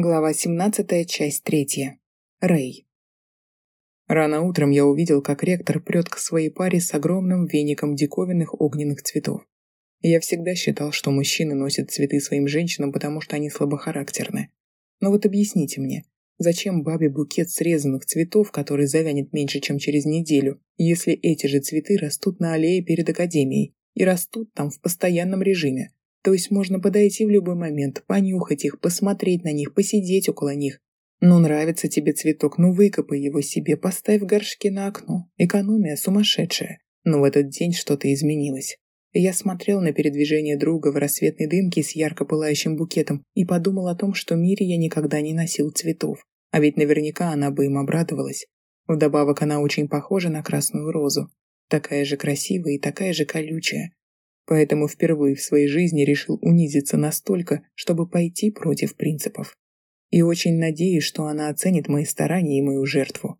Глава 17, часть 3. Рэй. Рано утром я увидел, как ректор прет к своей паре с огромным веником диковинных огненных цветов. Я всегда считал, что мужчины носят цветы своим женщинам, потому что они слабохарактерны. Но вот объясните мне, зачем бабе букет срезанных цветов, который завянет меньше, чем через неделю, если эти же цветы растут на аллее перед академией и растут там в постоянном режиме? То есть можно подойти в любой момент, понюхать их, посмотреть на них, посидеть около них. Ну, нравится тебе цветок, ну выкопай его себе, поставь в горшке на окно. Экономия сумасшедшая. Но в этот день что-то изменилось. Я смотрел на передвижение друга в рассветной дымке с ярко пылающим букетом и подумал о том, что Мире я никогда не носил цветов. А ведь наверняка она бы им обрадовалась. Вдобавок она очень похожа на красную розу. Такая же красивая и такая же колючая поэтому впервые в своей жизни решил унизиться настолько, чтобы пойти против принципов. И очень надеюсь, что она оценит мои старания и мою жертву.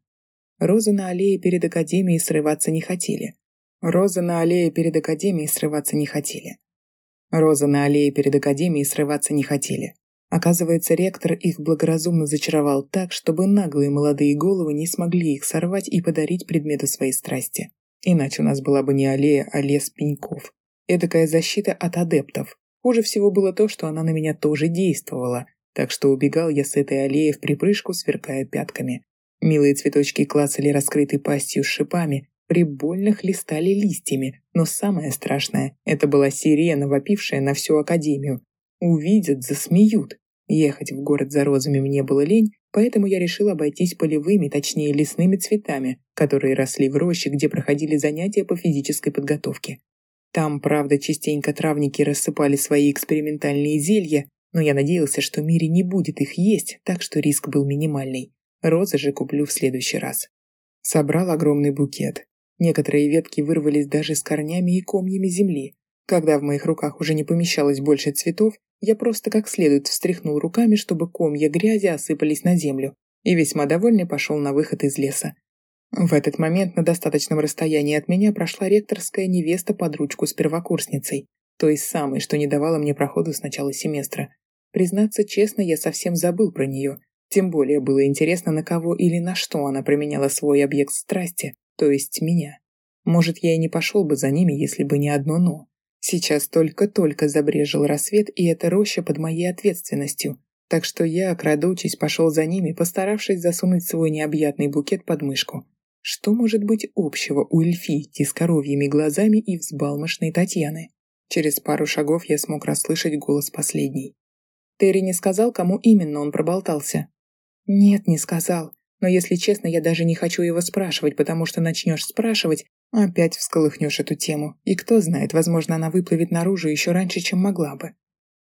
Розы на аллее перед Академией срываться не хотели. Розы на аллее перед Академией срываться не хотели. Розы на аллее перед Академией срываться не хотели. Оказывается, ректор их благоразумно зачаровал так, чтобы наглые молодые головы не смогли их сорвать и подарить предмету своей страсти. Иначе у нас была бы не аллея, а лес пеньков. Эдакая защита от адептов. Хуже всего было то, что она на меня тоже действовала, так что убегал я с этой аллеи в припрыжку, сверкая пятками. Милые цветочки клацали раскрытой пастью с шипами, прибольно хлестали листьями, но самое страшное – это была сирена, вопившая на всю академию. Увидят, засмеют. Ехать в город за розами мне было лень, поэтому я решил обойтись полевыми, точнее лесными цветами, которые росли в роще, где проходили занятия по физической подготовке. Там, правда, частенько травники рассыпали свои экспериментальные зелья, но я надеялся, что Мире не будет их есть, так что риск был минимальный. Розы же куплю в следующий раз. Собрал огромный букет. Некоторые ветки вырвались даже с корнями и комьями земли. Когда в моих руках уже не помещалось больше цветов, я просто как следует встряхнул руками, чтобы комья грязи осыпались на землю, и весьма довольный пошел на выход из леса. В этот момент на достаточном расстоянии от меня прошла ректорская невеста под ручку с первокурсницей, той самой, что не давала мне проходу с начала семестра. Признаться честно, я совсем забыл про нее. Тем более было интересно, на кого или на что она променяла свой объект страсти, то есть меня. Может, я и не пошел бы за ними, если бы не одно «но». Сейчас только-только забрежил рассвет, и эта роща под моей ответственностью. Так что я, крадучись, пошел за ними, постаравшись засунуть свой необъятный букет под мышку. Что может быть общего у эльфийки с коровьими глазами и взбалмошной Татьяны? Через пару шагов я смог расслышать голос последней. Терри не сказал, кому именно он проболтался? Нет, не сказал. Но если честно, я даже не хочу его спрашивать, потому что начнешь спрашивать, опять всколыхнешь эту тему. И кто знает, возможно, она выплывет наружу еще раньше, чем могла бы.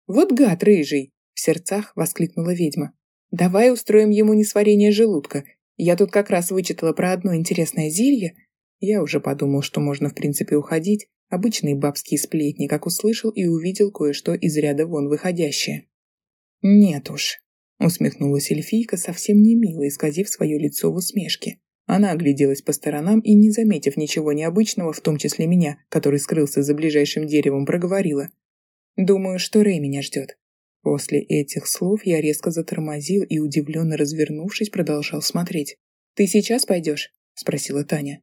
«Вот гад рыжий!» — в сердцах воскликнула ведьма. «Давай устроим ему несварение желудка я тут как раз вычитала про одно интересное зелье. Я уже подумал, что можно в принципе уходить. Обычные бабские сплетни, как услышал и увидел кое-что из ряда вон выходящее. «Нет уж», — усмехнулась эльфийка, совсем не мило исказив свое лицо в усмешке. Она огляделась по сторонам и, не заметив ничего необычного, в том числе меня, который скрылся за ближайшим деревом, проговорила. «Думаю, что Рэй меня ждет. После этих слов я резко затормозил и, удивленно развернувшись, продолжал смотреть. «Ты сейчас пойдешь?» – спросила Таня.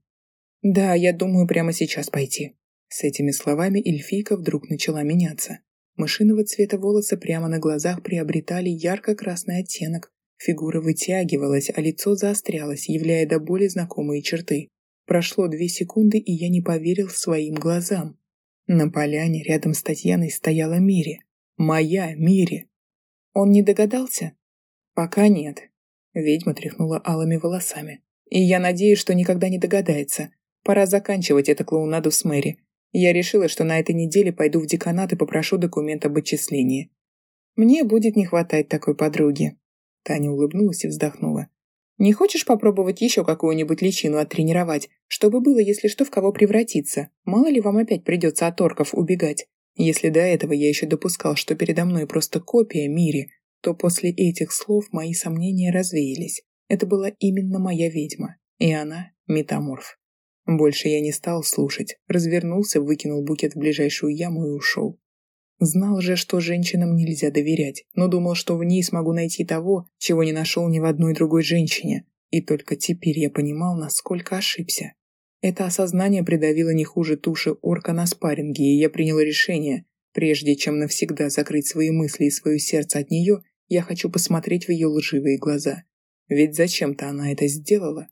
«Да, я думаю прямо сейчас пойти». С этими словами эльфийка вдруг начала меняться. Мышиного цвета волосы прямо на глазах приобретали ярко-красный оттенок. Фигура вытягивалась, а лицо заострялось, являя до боли знакомые черты. Прошло две секунды, и я не поверил своим глазам. На поляне рядом с Татьяной стояла Мири. Моя Мири. Он не догадался? Пока нет. Ведьма тряхнула алыми волосами. И я надеюсь, что никогда не догадается. Пора заканчивать эту клоунаду с Мэри. Я решила, что на этой неделе пойду в деканат и попрошу документ об отчислении. Мне будет не хватать такой подруги. Таня улыбнулась и вздохнула. Не хочешь попробовать еще какую-нибудь личину оттренировать, чтобы было, если что, в кого превратиться? Мало ли вам опять придется от орков убегать. Если до этого я еще допускал, что передо мной просто копия Мири, то после этих слов мои сомнения развеялись. Это была именно моя ведьма, и она — метаморф. Больше я не стал слушать, развернулся, выкинул букет в ближайшую яму и ушел. Знал же, что женщинам нельзя доверять, но думал, что в ней смогу найти того, чего не нашел ни в одной другой женщине. И только теперь я понимал, насколько ошибся. Это осознание придавило не хуже туши орка на спарринге, и я принял решение, прежде чем навсегда закрыть свои мысли и свое сердце от нее, я хочу посмотреть в ее лживые глаза. Ведь зачем-то она это сделала.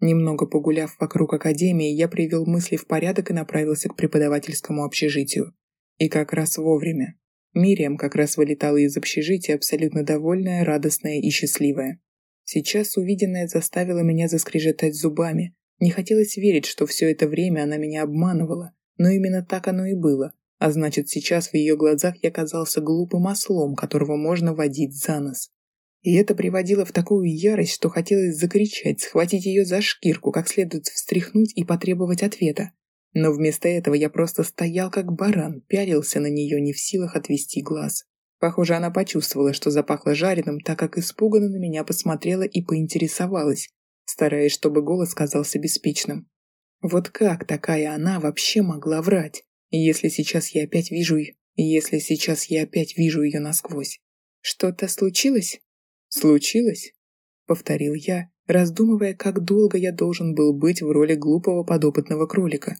Немного погуляв вокруг академии, я привел мысли в порядок и направился к преподавательскому общежитию. И как раз вовремя. Мириам как раз вылетала из общежития абсолютно довольная, радостная и счастливая. Сейчас увиденное заставило меня заскрежетать зубами. Не хотелось верить, что все это время она меня обманывала, но именно так оно и было. А значит, сейчас в ее глазах я казался глупым ослом, которого можно водить за нос. И это приводило в такую ярость, что хотелось закричать, схватить ее за шкирку, как следует встряхнуть и потребовать ответа. Но вместо этого я просто стоял как баран, пялился на нее, не в силах отвести глаз. Похоже, она почувствовала, что запахло жареным, так как испуганно на меня посмотрела и поинтересовалась, стараясь, чтобы голос казался беспечным. Вот как такая она вообще могла врать, если сейчас я опять вижу ее, если сейчас я опять вижу ее насквозь? Что-то случилось? Случилось? Повторил я, раздумывая, как долго я должен был быть в роли глупого подопытного кролика,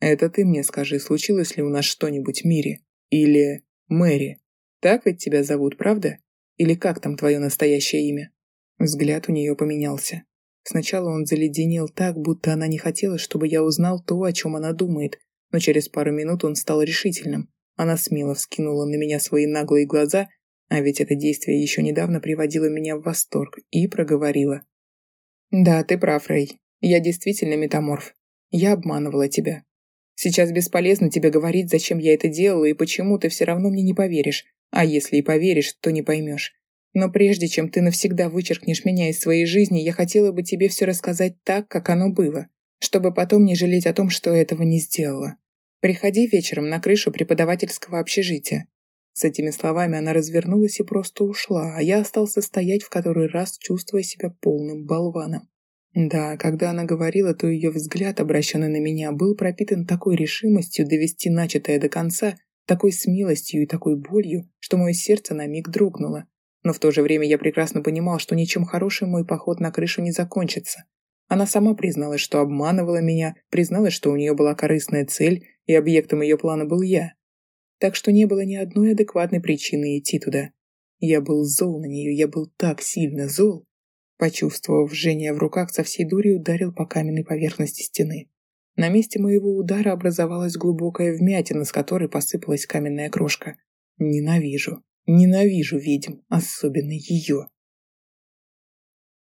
это ты мне скажи, случилось ли у нас что-нибудь в мире? Или Мэри? Так ведь тебя зовут, правда? Или как там твое настоящее имя?» Взгляд у нее поменялся. Сначала он заледенел так, будто она не хотела, чтобы я узнал то, о чем она думает, но через пару минут он стал решительным. Она смело вскинула на меня свои наглые глаза, а ведь это действие еще недавно приводило меня в восторг, и проговорила. «Да, ты прав, Рэй. Я действительно метаморф. Я обманывала тебя. Сейчас бесполезно тебе говорить, зачем я это делала и почему ты все равно мне не поверишь. А если и поверишь, то не поймешь. Но прежде чем ты навсегда вычеркнешь меня из своей жизни, я хотела бы тебе все рассказать так, как оно было, чтобы потом не жалеть о том, что этого не сделала. Приходи вечером на крышу преподавательского общежития. С этими словами она развернулась и просто ушла, а я остался стоять в который раз, чувствуя себя полным болваном. Да, когда она говорила, то ее взгляд, обращенный на меня, был пропитан такой решимостью довести начатое до конца, такой смелостью и такой болью, что мое сердце на миг дрогнуло. Но в то же время я прекрасно понимал, что ничем хорошим мой поход на крышу не закончится. Она сама призналась, что обманывала меня, призналась, что у нее была корыстная цель, и объектом ее плана был я. Так что не было ни одной адекватной причины идти туда. Я был зол на нее, я был так сильно зол, Почувствовав жжение в руках, со всей дури ударил по каменной поверхности стены. На месте моего удара образовалась глубокая вмятина, с которой посыпалась каменная крошка. Ненавижу, ненавижу ведьм, особенно ее.